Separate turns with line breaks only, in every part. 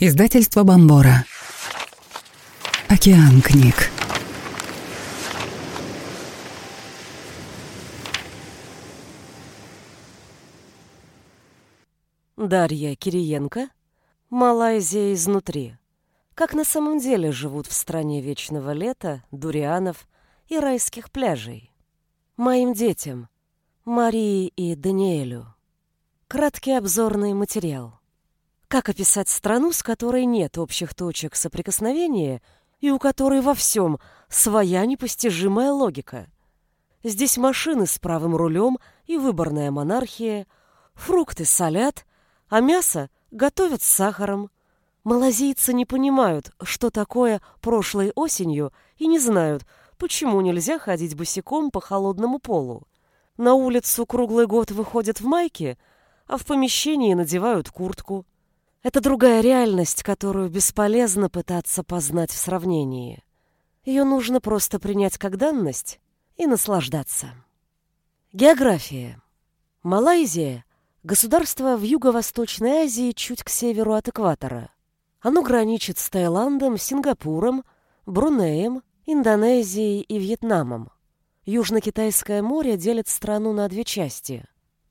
Издательство Бомбора. Океан книг.
Дарья Кириенко. Малайзия изнутри. Как на самом деле живут в стране вечного лета, дурианов и райских пляжей. Моим детям, Марии и Даниэлю. Краткий обзорный материал. Как описать страну, с которой нет общих точек соприкосновения и у которой во всем своя непостижимая логика? Здесь машины с правым рулем и выборная монархия, фрукты солят, а мясо готовят с сахаром. Малазийцы не понимают, что такое прошлой осенью, и не знают, почему нельзя ходить босиком по холодному полу. На улицу круглый год выходят в майке, а в помещении надевают куртку. Это другая реальность, которую бесполезно пытаться познать в сравнении. Ее нужно просто принять как данность и наслаждаться. География. Малайзия – государство в Юго-Восточной Азии чуть к северу от экватора. Оно граничит с Таиландом, Сингапуром, Брунеем, Индонезией и Вьетнамом. Южно-Китайское море делит страну на две части.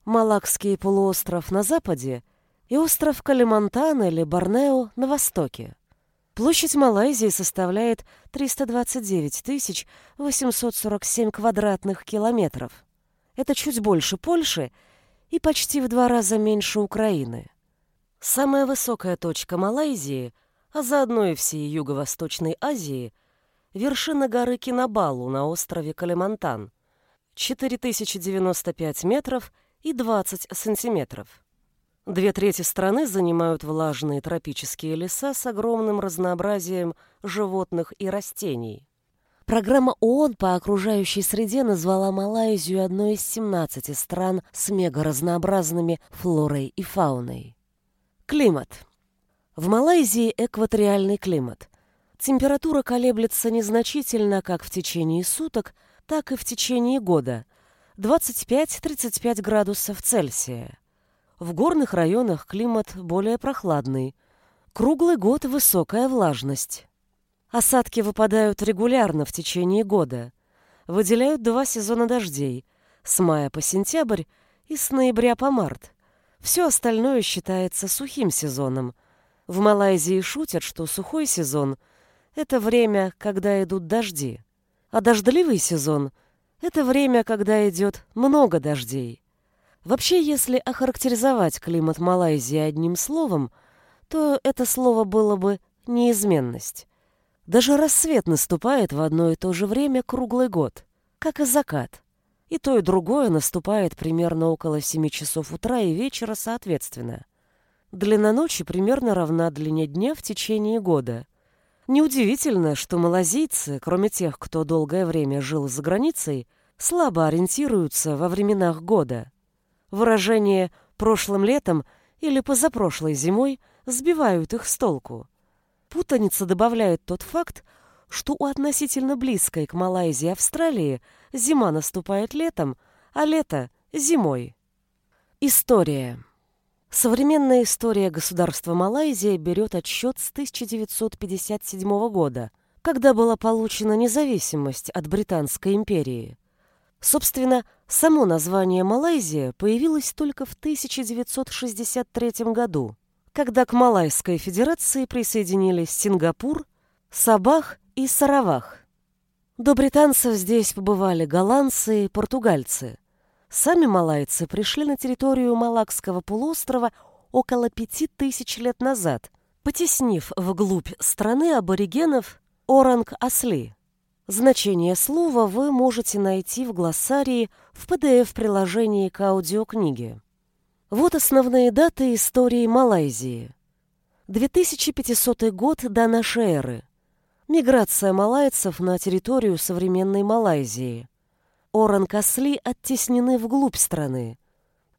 Малакский полуостров на западе – и остров Калимантан или Борнео на востоке. Площадь Малайзии составляет 329 847 квадратных километров. Это чуть больше Польши и почти в два раза меньше Украины. Самая высокая точка Малайзии, а заодно и всей Юго-Восточной Азии, вершина горы Кинабалу на острове Калимантан, 4095 метров и 20 сантиметров. Две трети страны занимают влажные тропические леса с огромным разнообразием животных и растений. Программа ООН по окружающей среде назвала Малайзию одной из 17 стран с мегаразнообразными флорой и фауной. Климат. В Малайзии экваториальный климат. Температура колеблется незначительно как в течение суток, так и в течение года – 25-35 градусов Цельсия. В горных районах климат более прохладный. Круглый год высокая влажность. Осадки выпадают регулярно в течение года. Выделяют два сезона дождей – с мая по сентябрь и с ноября по март. Все остальное считается сухим сезоном. В Малайзии шутят, что сухой сезон – это время, когда идут дожди. А дождливый сезон – это время, когда идет много дождей. Вообще, если охарактеризовать климат Малайзии одним словом, то это слово было бы неизменность. Даже рассвет наступает в одно и то же время круглый год, как и закат. И то, и другое наступает примерно около 7 часов утра и вечера соответственно. Длина ночи примерно равна длине дня в течение года. Неудивительно, что малазийцы, кроме тех, кто долгое время жил за границей, слабо ориентируются во временах года. Выражение «прошлым летом» или «позапрошлой зимой» сбивают их с толку. Путаница добавляет тот факт, что у относительно близкой к Малайзии Австралии зима наступает летом, а лето – зимой. История. Современная история государства Малайзия берет отсчет с 1957 года, когда была получена независимость от Британской империи. Собственно, само название Малайзия появилось только в 1963 году, когда к Малайской Федерации присоединились Сингапур, Сабах и Саравах. До британцев здесь побывали голландцы и португальцы. Сами малайцы пришли на территорию Малакского полуострова около пяти тысяч лет назад, потеснив вглубь страны аборигенов Оранг-Асли. Значение слова вы можете найти в глоссарии в PDF-приложении к аудиокниге. Вот основные даты истории Малайзии. 2500 год до нашей эры. Миграция малайцев на территорию современной Малайзии. Оран-Касли оттеснены вглубь страны.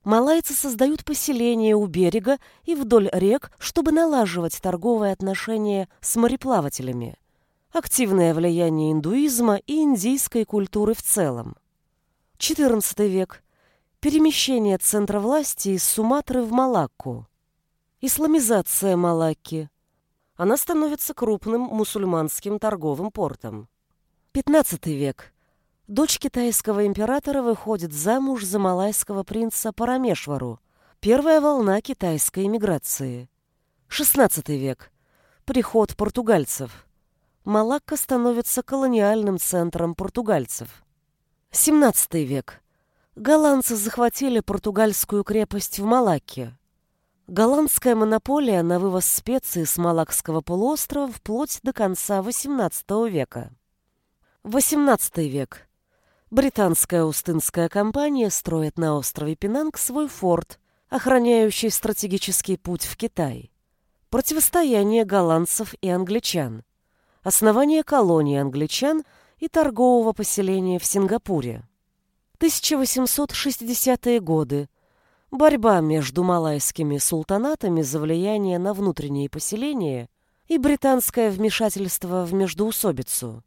Малайцы создают поселения у берега и вдоль рек, чтобы налаживать торговые отношения с мореплавателями – активное влияние индуизма и индийской культуры в целом. XIV век. Перемещение центра власти из Суматры в Малакку. Исламизация Малакки. Она становится крупным мусульманским торговым портом. 15 век. Дочь китайского императора выходит замуж за малайского принца Парамешвару. Первая волна китайской эмиграции. 16 век. Приход португальцев. Малакка становится колониальным центром португальцев. 17 век. Голландцы захватили португальскую крепость в Малакке. Голландская монополия на вывоз специй с Малакского полуострова вплоть до конца XVIII века. 18 век. Британская Устынская компания строит на острове Пенанг свой форт, охраняющий стратегический путь в Китай. Противостояние голландцев и англичан. Основание колонии англичан и торгового поселения в Сингапуре. 1860-е годы. Борьба между малайскими султанатами за влияние на внутренние поселения и британское вмешательство в междоусобицу.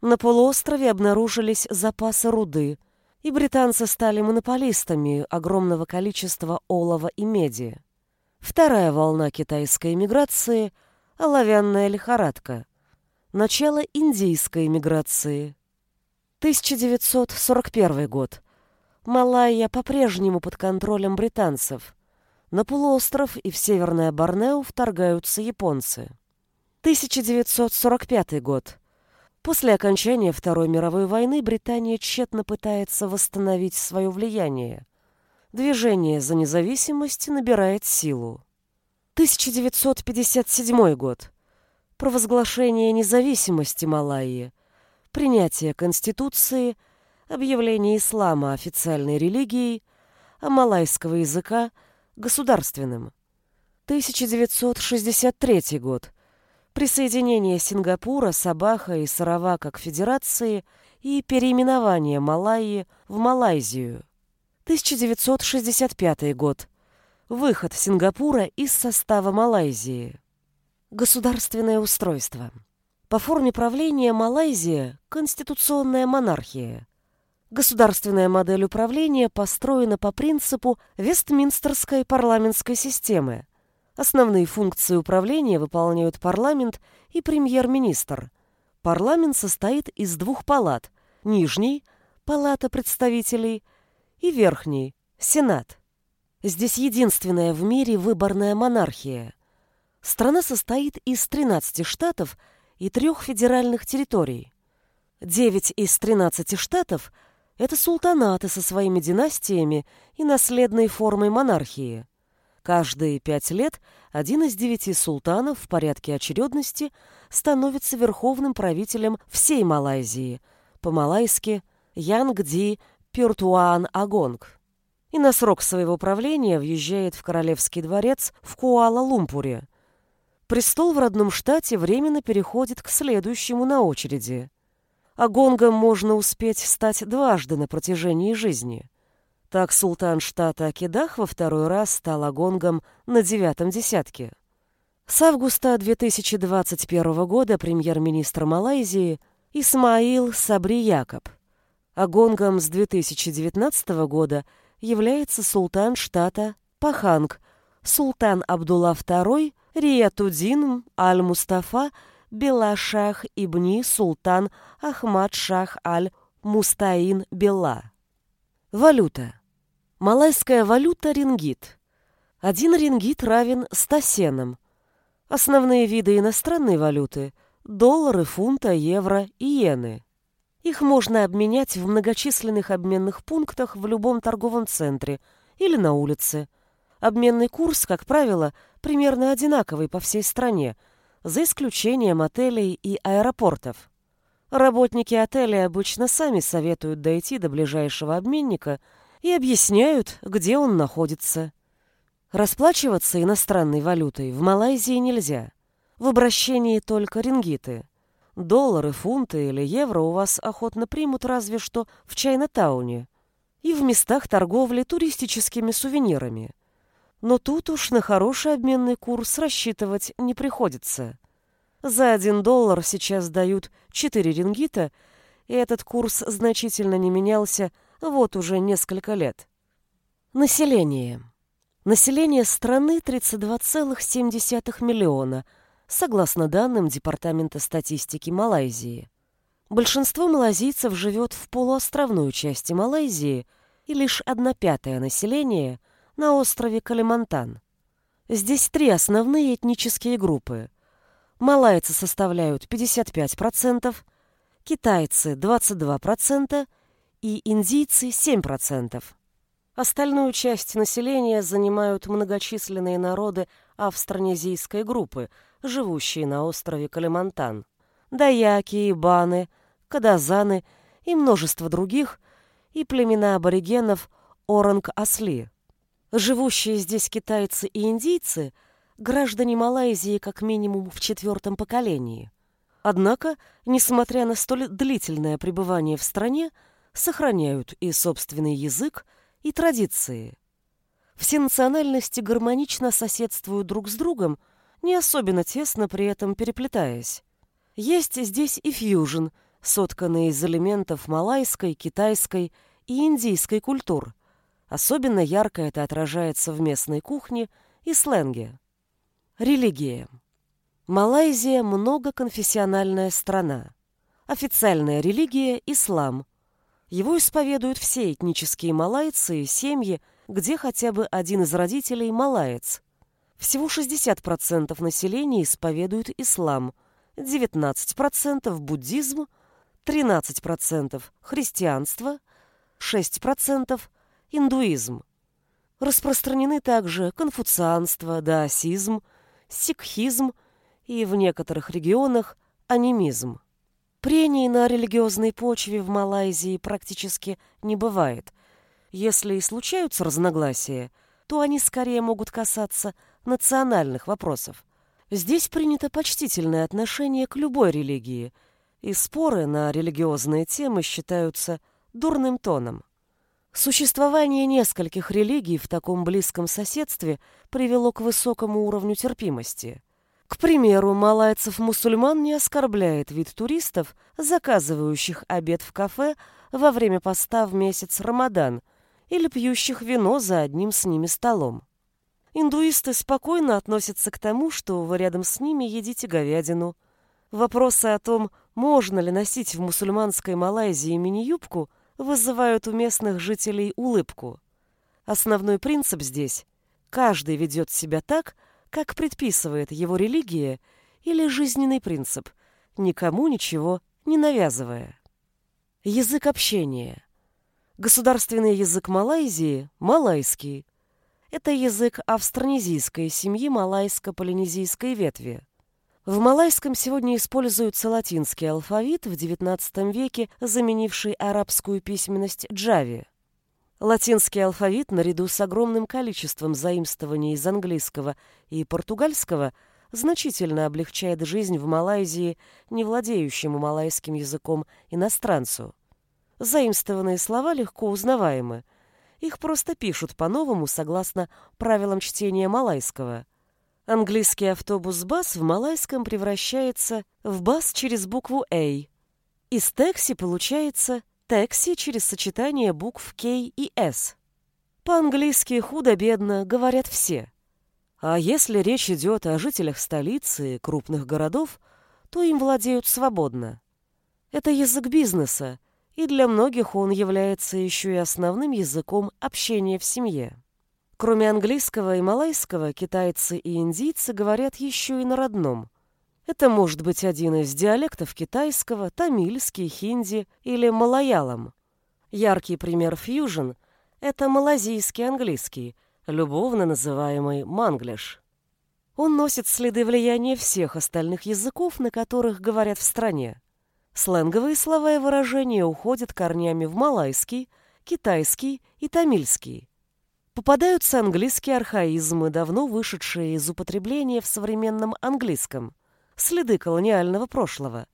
На полуострове обнаружились запасы руды, и британцы стали монополистами огромного количества олова и меди. Вторая волна китайской эмиграции – оловянная лихорадка. Начало индийской эмиграции. 1941 год. Малайя по-прежнему под контролем британцев. На полуостров и в Северное Борнео вторгаются японцы. 1945 год. После окончания Второй мировой войны Британия тщетно пытается восстановить свое влияние. Движение за независимость набирает силу. 1957 год. Провозглашение независимости Малайи, принятие Конституции, объявление ислама официальной религией, а малайского языка государственным. 1963 год присоединение Сингапура, Сабаха и Саравака к Федерации и переименование Малайи в Малайзию. 1965 год. Выход Сингапура из состава Малайзии. Государственное устройство. По форме правления Малайзия – конституционная монархия. Государственная модель управления построена по принципу Вестминстерской парламентской системы – Основные функции управления выполняют парламент и премьер-министр. Парламент состоит из двух палат. Нижней – палата представителей, и верхней – сенат. Здесь единственная в мире выборная монархия. Страна состоит из 13 штатов и трех федеральных территорий. Девять из 13 штатов – это султанаты со своими династиями и наследной формой монархии – Каждые пять лет один из девяти султанов в порядке очередности становится верховным правителем всей Малайзии, по-малайски Янгди Пюртуан Агонг, и на срок своего правления въезжает в Королевский дворец в Куала-Лумпуре. Престол в родном штате временно переходит к следующему на очереди. Агонгом можно успеть стать дважды на протяжении жизни. Так султан штата Акидах во второй раз стал агонгом на девятом десятке. С августа 2021 года премьер-министр Малайзии Исмаил Сабри Якоб. Агонгом с 2019 года является султан штата Паханг, султан Абдулла II Риятудин Аль-Мустафа Белашах ибни Султан Ахмад Шах Аль-Мустаин Белла. Валюта. Малайская валюта – рингит. Один рингит равен 100 сенам. Основные виды иностранной валюты – доллары, фунта, евро и иены. Их можно обменять в многочисленных обменных пунктах в любом торговом центре или на улице. Обменный курс, как правило, примерно одинаковый по всей стране, за исключением отелей и аэропортов. Работники отеля обычно сами советуют дойти до ближайшего обменника – и объясняют, где он находится. Расплачиваться иностранной валютой в Малайзии нельзя. В обращении только рингиты. Доллары, фунты или евро у вас охотно примут разве что в Чайна-тауне и в местах торговли туристическими сувенирами. Но тут уж на хороший обменный курс рассчитывать не приходится. За один доллар сейчас дают 4 рингита, и этот курс значительно не менялся вот уже несколько лет. Население. Население страны 32,7 миллиона, согласно данным Департамента статистики Малайзии. Большинство малазийцев живет в полуостровной части Малайзии и лишь одна пятая населения на острове Калимантан. Здесь три основные этнические группы. Малайцы составляют 55%, китайцы 22% и индийцы 7%. Остальную часть населения занимают многочисленные народы австронезийской группы, живущие на острове Калимантан. Даяки, Ибаны, Кадазаны и множество других, и племена аборигенов Оранг-Асли. Живущие здесь китайцы и индийцы – граждане Малайзии как минимум в четвертом поколении. Однако, несмотря на столь длительное пребывание в стране, сохраняют и собственный язык, и традиции. Все национальности гармонично соседствуют друг с другом, не особенно тесно при этом переплетаясь. Есть здесь и фьюжн, сотканный из элементов малайской, китайской и индийской культур. Особенно ярко это отражается в местной кухне и сленге. Религия. Малайзия – многоконфессиональная страна. Официальная религия – ислам. Его исповедуют все этнические малайцы и семьи, где хотя бы один из родителей малаец. Всего 60% населения исповедуют ислам, 19% буддизм, 13% христианство, 6% индуизм. Распространены также конфуцианство, даосизм, сикхизм и в некоторых регионах анимизм. Прений на религиозной почве в Малайзии практически не бывает. Если и случаются разногласия, то они скорее могут касаться национальных вопросов. Здесь принято почтительное отношение к любой религии, и споры на религиозные темы считаются дурным тоном. Существование нескольких религий в таком близком соседстве привело к высокому уровню терпимости. К примеру, малайцев-мусульман не оскорбляет вид туристов, заказывающих обед в кафе во время поста в месяц Рамадан или пьющих вино за одним с ними столом. Индуисты спокойно относятся к тому, что вы рядом с ними едите говядину. Вопросы о том, можно ли носить в мусульманской Малайзии мини-юбку, вызывают у местных жителей улыбку. Основной принцип здесь – каждый ведет себя так, как предписывает его религия или жизненный принцип, никому ничего не навязывая. Язык общения. Государственный язык Малайзии – малайский – это язык австронезийской семьи малайско-полинезийской ветви. В малайском сегодня используется латинский алфавит, в XIX веке заменивший арабскую письменность джави. Латинский алфавит, наряду с огромным количеством заимствований из английского и португальского, значительно облегчает жизнь в Малайзии не владеющему малайским языком иностранцу. Заимствованные слова легко узнаваемы – их просто пишут по-новому согласно правилам чтения малайского. Английский автобус-бас в малайском превращается в бас через букву «А». Из «такси» получается «такси» через сочетание букв «К» и «С». По-английски худо-бедно говорят все. А если речь идет о жителях столицы и крупных городов, то им владеют свободно. Это язык бизнеса, и для многих он является еще и основным языком общения в семье. Кроме английского и малайского, китайцы и индийцы говорят еще и на родном. Это может быть один из диалектов китайского, тамильский, хинди или малаялам. Яркий пример фьюжн – это малазийский английский, любовно называемый манглиш. Он носит следы влияния всех остальных языков, на которых говорят в стране. Сленговые слова и выражения уходят корнями в малайский, китайский и тамильский. Попадаются английские архаизмы, давно вышедшие из употребления в современном английском, следы колониального прошлого.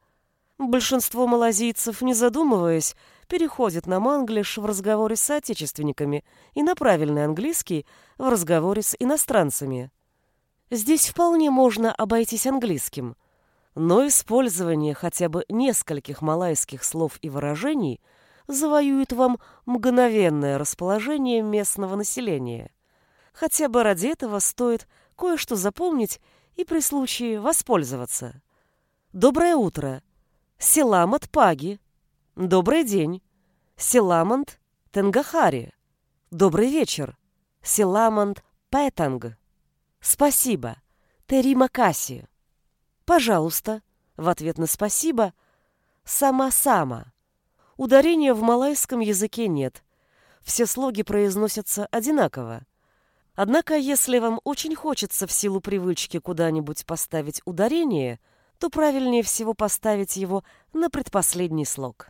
Большинство малазийцев, не задумываясь, переходят на манглиш в разговоре с соотечественниками и на правильный английский в разговоре с иностранцами. Здесь вполне можно обойтись английским – но использование хотя бы нескольких малайских слов и выражений завоюет вам мгновенное расположение местного населения. Хотя бы ради этого стоит кое-что запомнить и при случае воспользоваться. Доброе утро. Селамат Паги. Добрый день. Селамант Тенгахари. Добрый вечер. Селамант Пэтанг. Спасибо. Терима Касси. Пожалуйста. В ответ на спасибо. Сама-сама. Ударения в малайском языке нет. Все слоги произносятся одинаково. Однако, если вам очень хочется в силу привычки куда-нибудь поставить ударение, то правильнее всего поставить его на предпоследний слог.